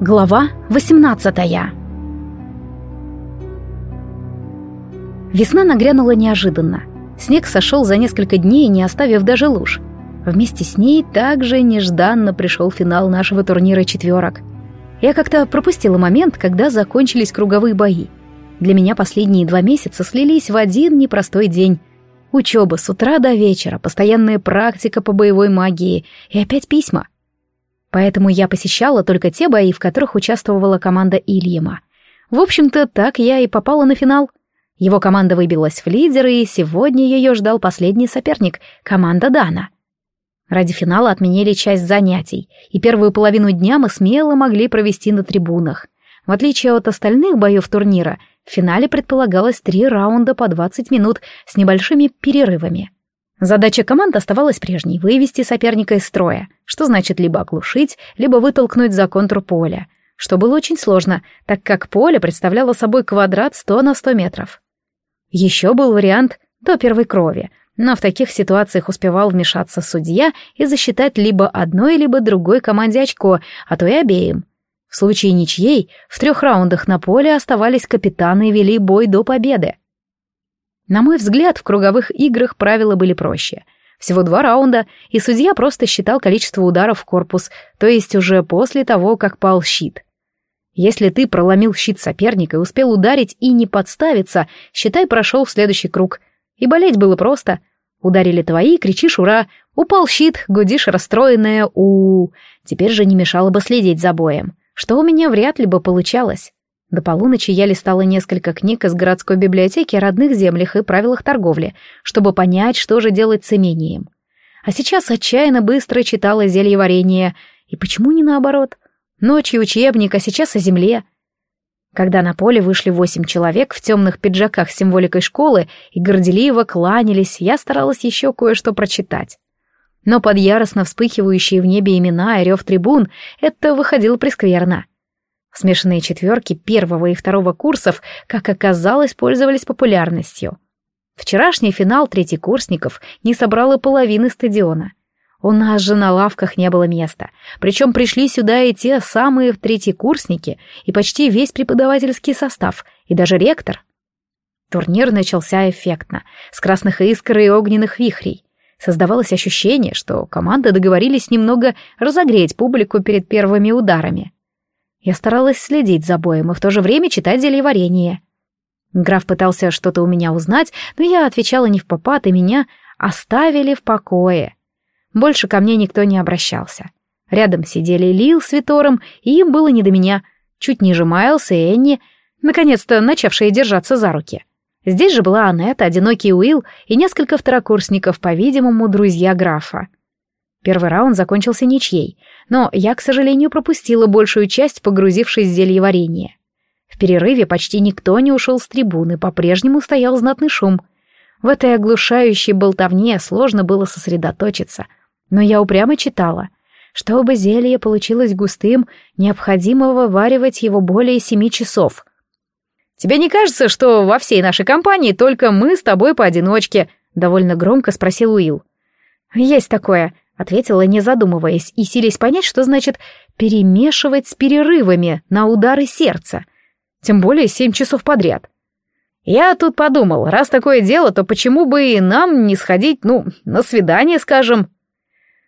Глава 18 Весна нагрянула неожиданно. Снег сошел за несколько дней, не оставив даже луж. Вместе с ней также нежданно пришел финал нашего турнира четверок. Я как-то пропустила момент, когда закончились круговые бои. Для меня последние два месяца слились в один непростой день. Учеба с утра до вечера, постоянная практика по боевой магии и опять письма — Поэтому я посещала только те бои, в которых участвовала команда Ильяма. В общем-то, так я и попала на финал. Его команда выбилась в лидеры, и сегодня ее ждал последний соперник — команда Дана. Ради финала отменили часть занятий, и первую половину дня мы смело могли провести на трибунах. В отличие от остальных боев турнира, в финале предполагалось три раунда по 20 минут с небольшими перерывами — Задача команд оставалась прежней — вывести соперника из строя, что значит либо оглушить, либо вытолкнуть за контур поля, что было очень сложно, так как поле представляло собой квадрат 100 на 100 метров. Еще был вариант до первой крови, но в таких ситуациях успевал вмешаться судья и засчитать либо одной, либо другой команде очко, а то и обеим. В случае ничьей в трех раундах на поле оставались капитаны и вели бой до победы. На мой взгляд, в круговых играх правила были проще. Всего два раунда, и судья просто считал количество ударов в корпус, то есть уже после того, как пал щит. Если ты проломил щит соперника и успел ударить и не подставиться, считай, прошел в следующий круг. И болеть было просто. Ударили твои, кричишь «Ура!», упал щит, гудишь расстроенная у, -у, -у. Теперь же не мешало бы следить за боем, что у меня вряд ли бы получалось. До полуночи я листала несколько книг из городской библиотеки о родных землях и правилах торговли, чтобы понять, что же делать с имением. А сейчас отчаянно быстро читала зелье варенье. И почему не наоборот? Ночью учебник, а сейчас о земле. Когда на поле вышли восемь человек в темных пиджаках с символикой школы и горделиво кланялись, я старалась еще кое-что прочитать. Но под яростно вспыхивающие в небе имена и рев трибун это выходило прескверно. Смешанные четверки первого и второго курсов, как оказалось, пользовались популярностью. Вчерашний финал третьекурсников не собрал и половины стадиона. У нас же на лавках не было места. Причем пришли сюда и те самые третьекурсники, и почти весь преподавательский состав, и даже ректор. Турнир начался эффектно, с красных искр и огненных вихрей. Создавалось ощущение, что команды договорились немного разогреть публику перед первыми ударами. Я старалась следить за боем и в то же время читать зельеварение. Граф пытался что-то у меня узнать, но я отвечала не в попад, и меня оставили в покое. Больше ко мне никто не обращался. Рядом сидели Лил с Витором, и им было не до меня. Чуть ниже Майлз и Энни, наконец-то начавшие держаться за руки. Здесь же была Аннет, одинокий Уилл и несколько второкурсников, по-видимому, друзья графа. Первый раунд закончился ничьей, но я, к сожалению, пропустила большую часть, погрузившись в зельеварение. В перерыве почти никто не ушел с трибуны, по-прежнему стоял знатный шум. В этой оглушающей болтовне сложно было сосредоточиться, но я упрямо читала. Чтобы зелье получилось густым, необходимо вываривать его более семи часов. «Тебе не кажется, что во всей нашей компании только мы с тобой поодиночке?» — довольно громко спросил Уилл. «Есть такое», Ответила, не задумываясь, и силясь понять, что значит перемешивать с перерывами на удары сердца. Тем более семь часов подряд. Я тут подумал, раз такое дело, то почему бы и нам не сходить, ну, на свидание, скажем?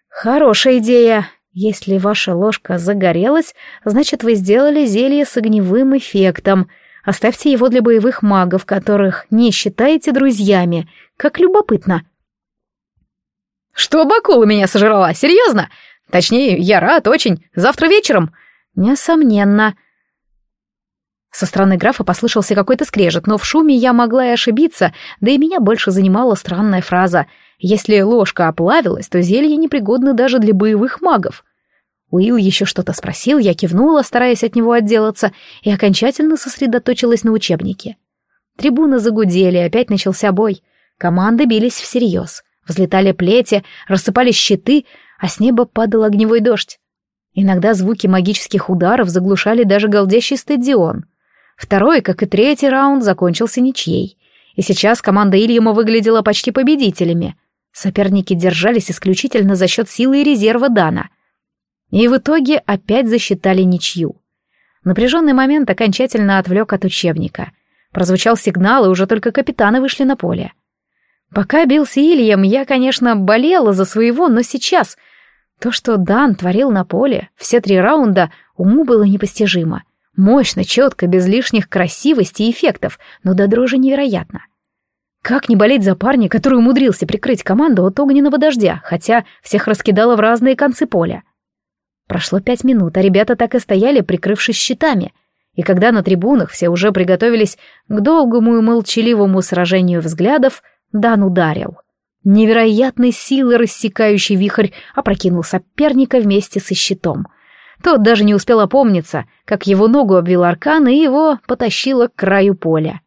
Хорошая идея. Если ваша ложка загорелась, значит, вы сделали зелье с огневым эффектом. Оставьте его для боевых магов, которых не считаете друзьями. Как любопытно. «Что Бакула меня сожрала? Серьезно? Точнее, я рад очень. Завтра вечером?» «Несомненно». Со стороны графа послышался какой-то скрежет, но в шуме я могла и ошибиться, да и меня больше занимала странная фраза «Если ложка оплавилась, то зелье непригодно даже для боевых магов». Уилл еще что-то спросил, я кивнула, стараясь от него отделаться, и окончательно сосредоточилась на учебнике. Трибуны загудели, опять начался бой. Команды бились всерьез. Взлетали плети, рассыпались щиты, а с неба падал огневой дождь. Иногда звуки магических ударов заглушали даже голдящий стадион. Второй, как и третий раунд, закончился ничьей. И сейчас команда Ильяма выглядела почти победителями. Соперники держались исключительно за счет силы и резерва Дана. И в итоге опять засчитали ничью. Напряженный момент окончательно отвлек от учебника. Прозвучал сигнал, и уже только капитаны вышли на поле. Пока бился Ильям, я, конечно, болела за своего, но сейчас... То, что Дан творил на поле, все три раунда, уму было непостижимо. Мощно, четко, без лишних красивостей и эффектов, но до дрожи невероятно. Как не болеть за парня, который умудрился прикрыть команду от огненного дождя, хотя всех раскидало в разные концы поля? Прошло пять минут, а ребята так и стояли, прикрывшись щитами. И когда на трибунах все уже приготовились к долгому и молчаливому сражению взглядов, Дан ударил. Невероятной силы рассекающий вихрь опрокинул соперника вместе со щитом. Тот даже не успел опомниться, как его ногу обвил аркан и его потащило к краю поля.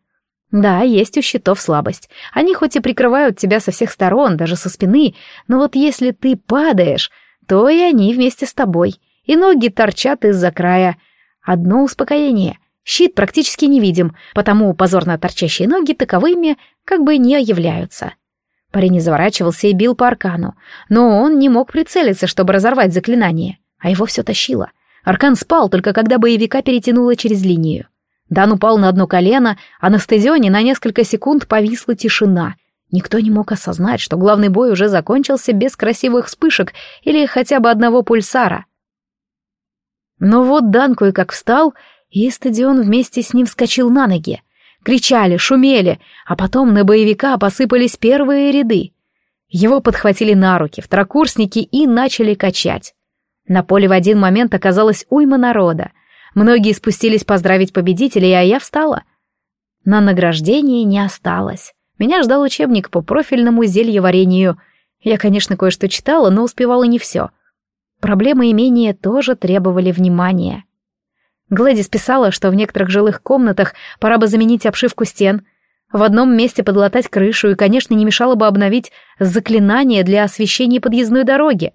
Да, есть у щитов слабость. Они хоть и прикрывают тебя со всех сторон, даже со спины, но вот если ты падаешь, то и они вместе с тобой, и ноги торчат из-за края. Одно успокоение. Щит практически невидим, потому позорно торчащие ноги таковыми как бы не являются. Парень заворачивался и бил по аркану, но он не мог прицелиться, чтобы разорвать заклинание, а его все тащило. Аркан спал, только когда боевика перетянуло через линию. Дан упал на одно колено, а на стадионе на несколько секунд повисла тишина. Никто не мог осознать, что главный бой уже закончился без красивых вспышек или хотя бы одного пульсара. Но вот Дан кое-как встал, и стадион вместе с ним вскочил на ноги. Кричали, шумели, а потом на боевика посыпались первые ряды. Его подхватили на руки второкурсники и начали качать. На поле в один момент оказалось уйма народа — Многие спустились поздравить победителей, а я встала. На награждение не осталось. Меня ждал учебник по профильному зельеварению. Я, конечно, кое-что читала, но успевала не все. Проблемы имения тоже требовали внимания. Глэдис писала, что в некоторых жилых комнатах пора бы заменить обшивку стен, в одном месте подлатать крышу и, конечно, не мешало бы обновить заклинание для освещения подъездной дороги.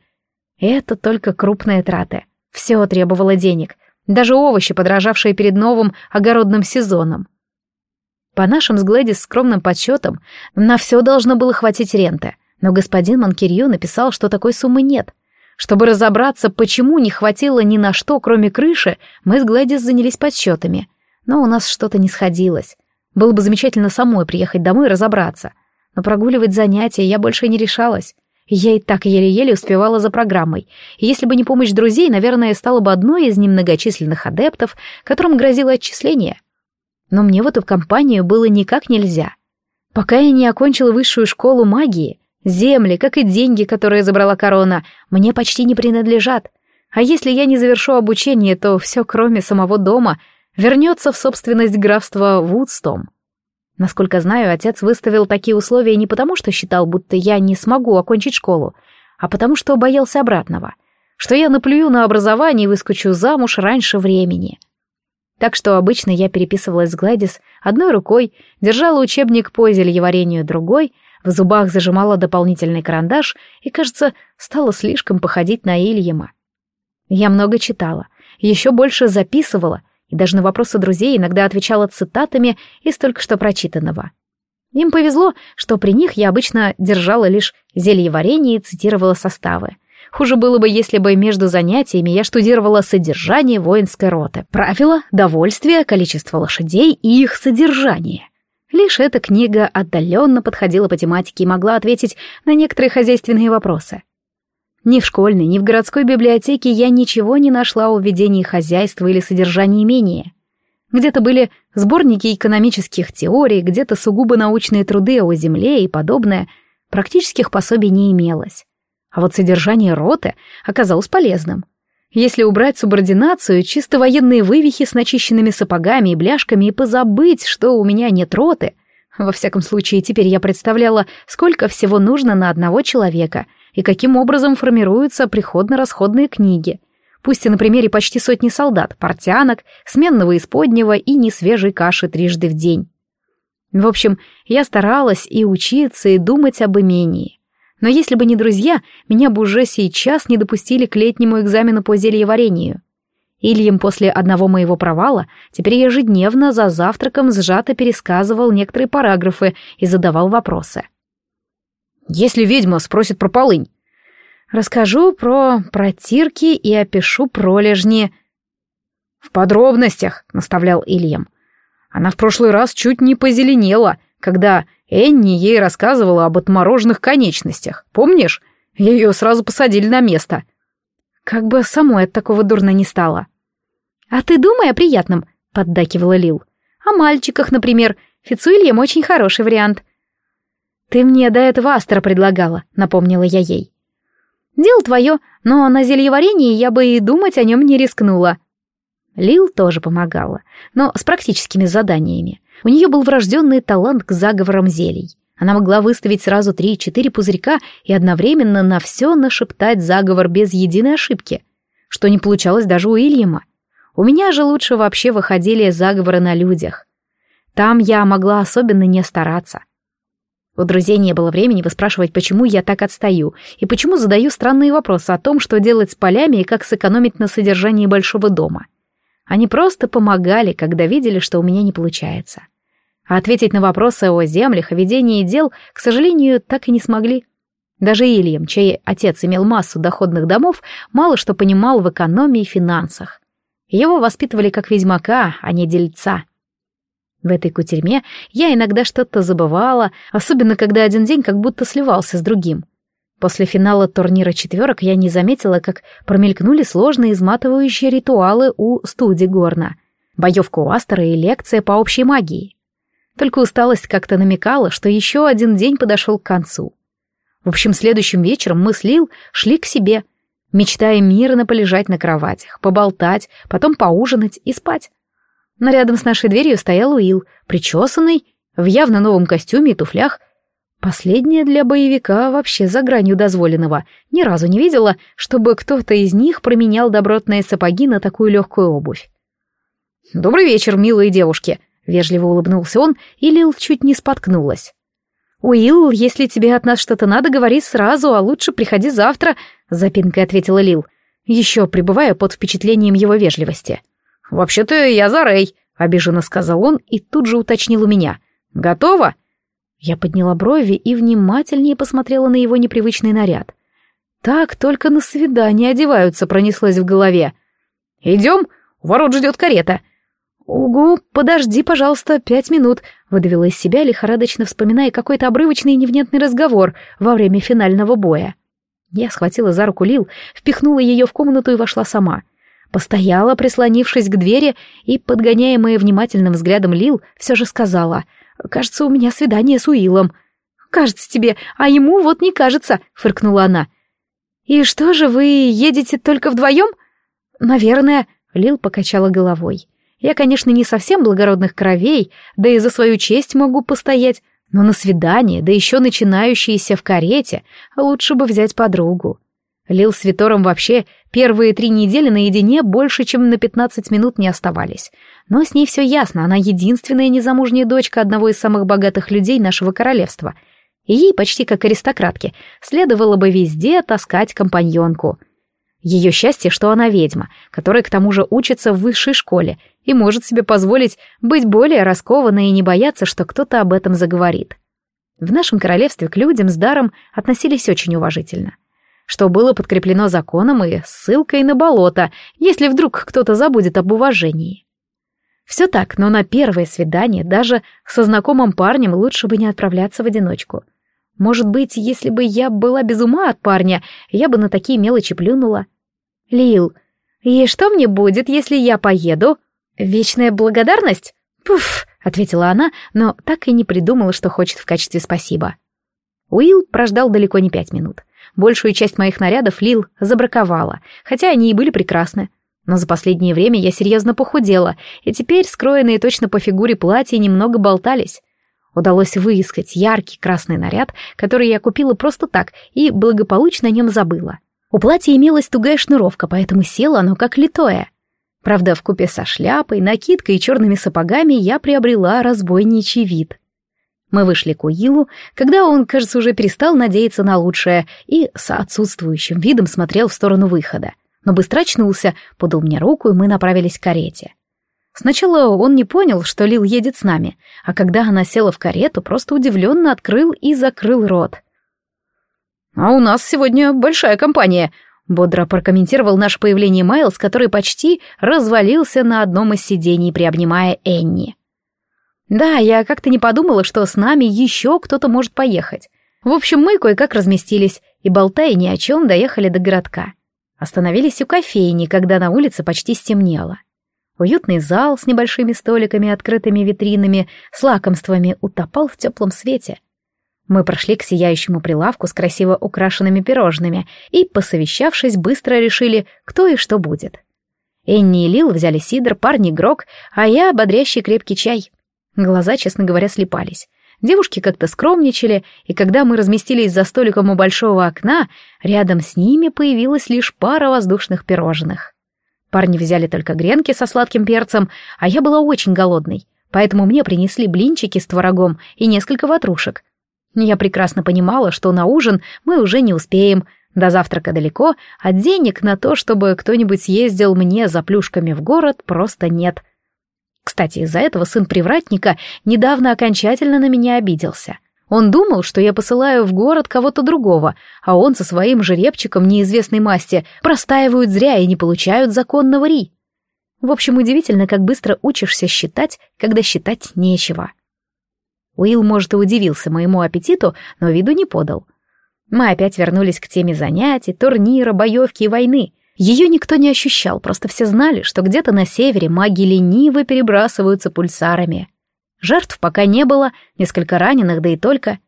Это только крупные траты. Все требовало денег — даже овощи, подражавшие перед новым огородным сезоном. По нашим с Глэдис скромным подсчетам, на все должно было хватить ренты, но господин Манкирью написал, что такой суммы нет. Чтобы разобраться, почему не хватило ни на что, кроме крыши, мы с Глэдис занялись подсчетами. Но у нас что-то не сходилось. Было бы замечательно самой приехать домой и разобраться. Но прогуливать занятия я больше не решалась. Я и так еле-еле успевала за программой, и если бы не помощь друзей, наверное, стала бы одной из немногочисленных адептов, которым грозило отчисление. Но мне в эту компанию было никак нельзя. Пока я не окончила высшую школу магии, земли, как и деньги, которые забрала корона, мне почти не принадлежат. А если я не завершу обучение, то все, кроме самого дома, вернется в собственность графства Вудстом. Насколько знаю, отец выставил такие условия не потому, что считал, будто я не смогу окончить школу, а потому что боялся обратного, что я наплюю на образование и выскочу замуж раньше времени. Так что обычно я переписывалась с Гладис одной рукой, держала учебник по зельеварению другой, в зубах зажимала дополнительный карандаш и, кажется, стала слишком походить на Ильяма. Я много читала, еще больше записывала, и даже на вопросы друзей иногда отвечала цитатами из только что прочитанного. Им повезло, что при них я обычно держала лишь зелье варенье и цитировала составы. Хуже было бы, если бы между занятиями я штудировала содержание воинской роты, правила, довольствие, количество лошадей и их содержание. Лишь эта книга отдаленно подходила по тематике и могла ответить на некоторые хозяйственные вопросы. Ни в школьной, ни в городской библиотеке я ничего не нашла о ведении хозяйства или содержании имения. Где-то были сборники экономических теорий, где-то сугубо научные труды о земле и подобное. Практических пособий не имелось. А вот содержание роты оказалось полезным. Если убрать субординацию, чисто военные вывихи с начищенными сапогами и бляшками и позабыть, что у меня нет роты, во всяком случае, теперь я представляла, сколько всего нужно на одного человека — и каким образом формируются приходно-расходные книги. Пусть и на примере почти сотни солдат, портянок, сменного исподнего и несвежей каши трижды в день. В общем, я старалась и учиться, и думать об имении. Но если бы не друзья, меня бы уже сейчас не допустили к летнему экзамену по зельеварению. Ильям после одного моего провала теперь ежедневно за завтраком сжато пересказывал некоторые параграфы и задавал вопросы. Если ведьма спросит про полынь. Расскажу про протирки и опишу пролежни. «В подробностях», — наставлял Ильям. «Она в прошлый раз чуть не позеленела, когда Энни ей рассказывала об отмороженных конечностях. Помнишь? Ее сразу посадили на место». Как бы самой от такого дурно не стало. «А ты думай о приятном», — поддакивала Лил. «О мальчиках, например. Фицуильям очень хороший вариант». «Ты мне до этого Астра предлагала», — напомнила я ей. «Дело твое, но на зельеварении я бы и думать о нем не рискнула». Лил тоже помогала, но с практическими заданиями. У нее был врожденный талант к заговорам зелий. Она могла выставить сразу три-четыре пузырька и одновременно на все нашептать заговор без единой ошибки, что не получалось даже у Ильяма. У меня же лучше вообще выходили заговоры на людях. Там я могла особенно не стараться. У друзей не было времени выспрашивать, почему я так отстаю, и почему задаю странные вопросы о том, что делать с полями и как сэкономить на содержании большого дома. Они просто помогали, когда видели, что у меня не получается. А ответить на вопросы о землях, о ведении дел, к сожалению, так и не смогли. Даже Ильям, чей отец имел массу доходных домов, мало что понимал в экономии и финансах. Его воспитывали как ведьмака, а не дельца. В этой кутерьме я иногда что-то забывала, особенно когда один день как будто сливался с другим. После финала турнира четверок я не заметила, как промелькнули сложные изматывающие ритуалы у студии Горна, боевка у Астера и лекция по общей магии. Только усталость как-то намекала, что еще один день подошел к концу. В общем, следующим вечером мы с Лил шли к себе, мечтая мирно полежать на кроватях, поболтать, потом поужинать и спать. Но рядом с нашей дверью стоял Уилл, причесанный, в явно новом костюме и туфлях. Последнее для боевика вообще за гранью дозволенного. Ни разу не видела, чтобы кто-то из них променял добротные сапоги на такую легкую обувь. «Добрый вечер, милые девушки», Вежливо улыбнулся он, и Лил чуть не споткнулась. «Уилл, если тебе от нас что-то надо, говори сразу, а лучше приходи завтра», — запинкой ответила Лил, еще пребывая под впечатлением его вежливости. «Вообще-то я за Рэй», — обиженно сказал он и тут же уточнил у меня. «Готово?» Я подняла брови и внимательнее посмотрела на его непривычный наряд. «Так только на свидание одеваются», — пронеслось в голове. «Идем, у ворот ждет карета», «Угу, подожди, пожалуйста, пять минут», — выдавила из себя, лихорадочно вспоминая какой-то обрывочный и невнятный разговор во время финального боя. Я схватила за руку Лил, впихнула ее в комнату и вошла сама. Постояла, прислонившись к двери, и, подгоняемая внимательным взглядом Лил, все же сказала, «Кажется, у меня свидание с Уиллом». «Кажется тебе, а ему вот не кажется», — фыркнула она. «И что же, вы едете только вдвоем?» «Наверное», — Лил покачала головой. Я, конечно, не совсем благородных кровей, да и за свою честь могу постоять, но на свидание, да еще начинающееся в карете, лучше бы взять подругу. Лил с Витором вообще первые три недели наедине больше, чем на пятнадцать минут не оставались. Но с ней все ясно, она единственная незамужняя дочка одного из самых богатых людей нашего королевства. И ей, почти как аристократке, следовало бы везде таскать компаньонку. Ее счастье, что она ведьма, которая к тому же учится в высшей школе и может себе позволить быть более раскованной и не бояться, что кто-то об этом заговорит. В нашем королевстве к людям с даром относились очень уважительно, что было подкреплено законом и ссылкой на болото, если вдруг кто-то забудет об уважении. Все так, но на первое свидание даже со знакомым парнем лучше бы не отправляться в одиночку — может быть, если бы я была без ума от парня, я бы на такие мелочи плюнула. Лил, и что мне будет, если я поеду? Вечная благодарность? Пуф, ответила она, но так и не придумала, что хочет в качестве спасибо. Уилл прождал далеко не пять минут. Большую часть моих нарядов Лил забраковала, хотя они и были прекрасны. Но за последнее время я серьезно похудела, и теперь скроенные точно по фигуре платья немного болтались. Удалось выискать яркий красный наряд, который я купила просто так и благополучно о нем забыла. У платья имелась тугая шнуровка, поэтому село оно как литое. Правда, в купе со шляпой, накидкой и черными сапогами я приобрела разбойничий вид. Мы вышли к Уилу, когда он, кажется, уже перестал надеяться на лучшее и с отсутствующим видом смотрел в сторону выхода. Но быстро очнулся, подал мне руку, и мы направились к карете. Сначала он не понял, что Лил едет с нами, а когда она села в карету, просто удивленно открыл и закрыл рот. «А у нас сегодня большая компания. Бодро прокомментировал наше появление Майлз, который почти развалился на одном из сидений, приобнимая Энни. Да, я как-то не подумала, что с нами еще кто-то может поехать. В общем, мы кое-как разместились и, болтая ни о чем, доехали до городка. Остановились у кофейни, когда на улице почти стемнело. Уютный зал с небольшими столиками, открытыми витринами, с лакомствами утопал в теплом свете. Мы прошли к сияющему прилавку с красиво украшенными пирожными и, посовещавшись, быстро решили, кто и что будет. Энни и Лил взяли сидр, парни грок, а я бодрящий крепкий чай. Глаза, честно говоря, слепались. Девушки как-то скромничали, и когда мы разместились за столиком у большого окна, рядом с ними появилась лишь пара воздушных пирожных. Парни взяли только гренки со сладким перцем, а я была очень голодной, поэтому мне принесли блинчики с творогом и несколько ватрушек. Я прекрасно понимала, что на ужин мы уже не успеем, до завтрака далеко, а денег на то, чтобы кто-нибудь съездил мне за плюшками в город, просто нет. Кстати, из-за этого сын привратника недавно окончательно на меня обиделся. Он думал, что я посылаю в город кого-то другого, а он со своим жеребчиком неизвестной масти простаивают зря и не получают законного ри. В общем, удивительно, как быстро учишься считать, когда считать нечего. Уилл, может, и удивился моему аппетиту, но виду не подал. Мы опять вернулись к теме занятий, турнира, боевки и войны. Ее никто не ощущал, просто все знали, что где-то на севере маги лениво перебрасываются пульсарами. Жертв пока не было, несколько раненых, да и только.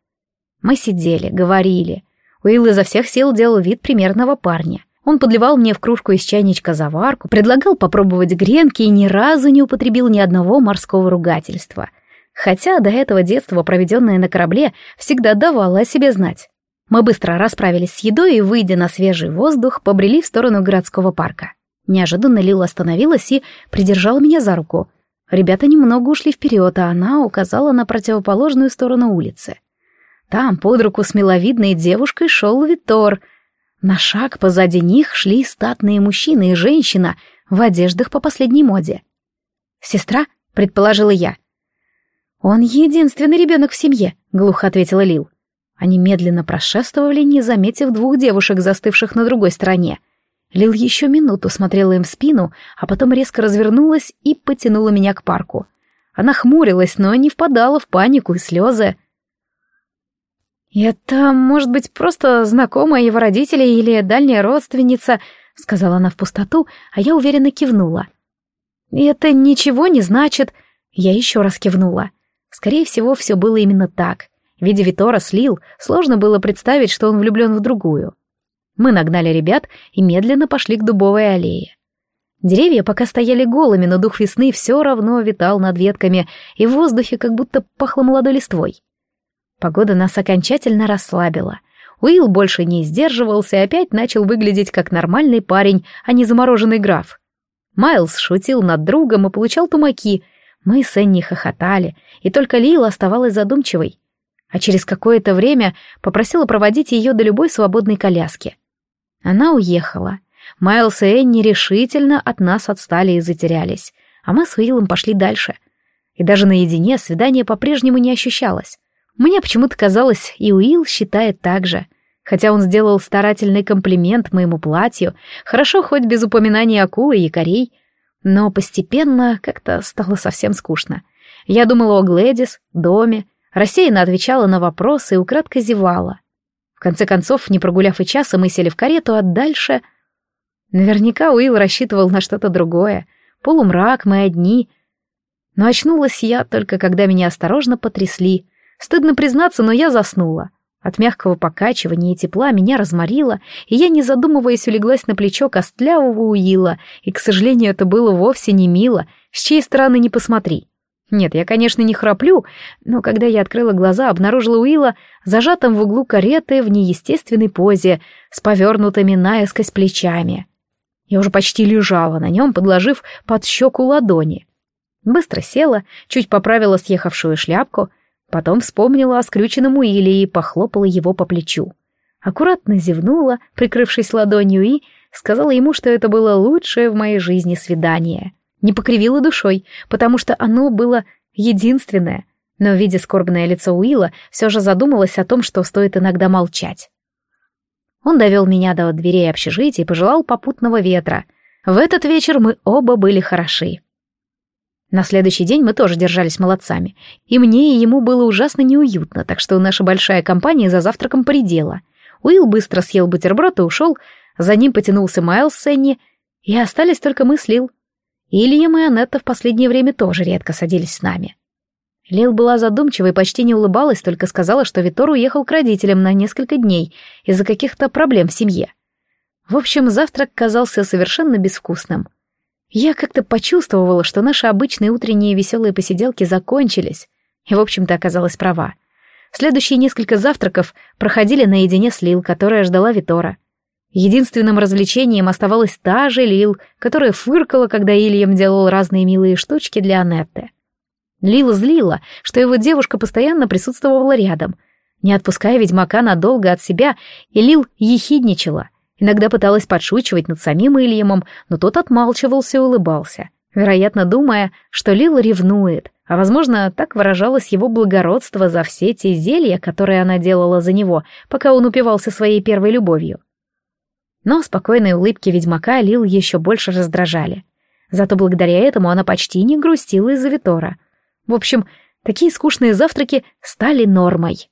Мы сидели, говорили. Уилл изо всех сил делал вид примерного парня. Он подливал мне в кружку из чайничка заварку, предлагал попробовать гренки и ни разу не употребил ни одного морского ругательства. Хотя до этого детство, проведенное на корабле, всегда давало о себе знать. Мы быстро расправились с едой и, выйдя на свежий воздух, побрели в сторону городского парка. Неожиданно Лила остановилась и придержала меня за руку. Ребята немного ушли вперед, а она указала на противоположную сторону улицы. Там под руку с миловидной девушкой шел Витор. На шаг позади них шли статные мужчины и женщина в одеждах по последней моде. «Сестра?» — предположила я. «Он единственный ребенок в семье», — глухо ответила Лил. Они медленно прошествовали, не заметив двух девушек, застывших на другой стороне. Лил еще минуту смотрела им в спину, а потом резко развернулась и потянула меня к парку. Она хмурилась, но не впадала в панику и слезы. «Это, может быть, просто знакомая его родителей или дальняя родственница», — сказала она в пустоту, а я уверенно кивнула. «Это ничего не значит», — я еще раз кивнула. Скорее всего, все было именно так. Видя Витора слил, сложно было представить, что он влюблен в другую. Мы нагнали ребят и медленно пошли к дубовой аллее. Деревья пока стояли голыми, но дух весны все равно витал над ветками, и в воздухе как будто пахло молодой листвой. Погода нас окончательно расслабила. Уилл больше не сдерживался и опять начал выглядеть как нормальный парень, а не замороженный граф. Майлз шутил над другом и получал тумаки. Мы с Энни хохотали, и только Лила оставалась задумчивой а через какое-то время попросила проводить ее до любой свободной коляски. Она уехала. Майлз и Энни решительно от нас отстали и затерялись, а мы с Уиллом пошли дальше. И даже наедине свидание по-прежнему не ощущалось. Мне почему-то казалось, и Уилл считает так же. Хотя он сделал старательный комплимент моему платью, хорошо хоть без упоминания акулы и якорей, но постепенно как-то стало совсем скучно. Я думала о Глэдис, доме, рассеянно отвечала на вопросы и украдко зевала. В конце концов, не прогуляв и часа, мы сели в карету, а дальше... Наверняка Уилл рассчитывал на что-то другое. Полумрак, мы одни. Но очнулась я только когда меня осторожно потрясли. Стыдно признаться, но я заснула. От мягкого покачивания и тепла меня разморило, и я, не задумываясь, улеглась на плечо костлявого Уилла, и, к сожалению, это было вовсе не мило, с чьей стороны не посмотри. Нет, я, конечно, не храплю, но когда я открыла глаза, обнаружила Уилла зажатым в углу кареты в неестественной позе, с повернутыми наискось плечами. Я уже почти лежала на нем, подложив под щеку ладони. Быстро села, чуть поправила съехавшую шляпку, потом вспомнила о скрюченном Уилле и похлопала его по плечу. Аккуратно зевнула, прикрывшись ладонью, и сказала ему, что это было лучшее в моей жизни свидание — не покривила душой, потому что оно было единственное, но, видя скорбное лицо Уилла, все же задумалась о том, что стоит иногда молчать. Он довел меня до дверей общежития и пожелал попутного ветра. В этот вечер мы оба были хороши. На следующий день мы тоже держались молодцами, и мне и ему было ужасно неуютно, так что наша большая компания за завтраком поредела. Уилл быстро съел бутерброд и ушел, за ним потянулся Майлз с и остались только мы с Лил. Ильям и Анетта в последнее время тоже редко садились с нами. Лил была задумчива и почти не улыбалась, только сказала, что Витор уехал к родителям на несколько дней из-за каких-то проблем в семье. В общем, завтрак казался совершенно безвкусным. Я как-то почувствовала, что наши обычные утренние веселые посиделки закончились, и, в общем-то, оказалась права. Следующие несколько завтраков проходили наедине с Лил, которая ждала Витора. Единственным развлечением оставалась та же Лил, которая фыркала, когда Ильям делал разные милые штучки для Анетты. Лила злила, что его девушка постоянно присутствовала рядом, не отпуская ведьмака надолго от себя, и Лил ехидничала. Иногда пыталась подшучивать над самим Ильямом, но тот отмалчивался и улыбался, вероятно, думая, что Лил ревнует, а, возможно, так выражалось его благородство за все те зелья, которые она делала за него, пока он упивался своей первой любовью. Но спокойные улыбки ведьмака Лил еще больше раздражали. Зато благодаря этому она почти не грустила из-за Витора — в общем, такие скучные завтраки стали нормой.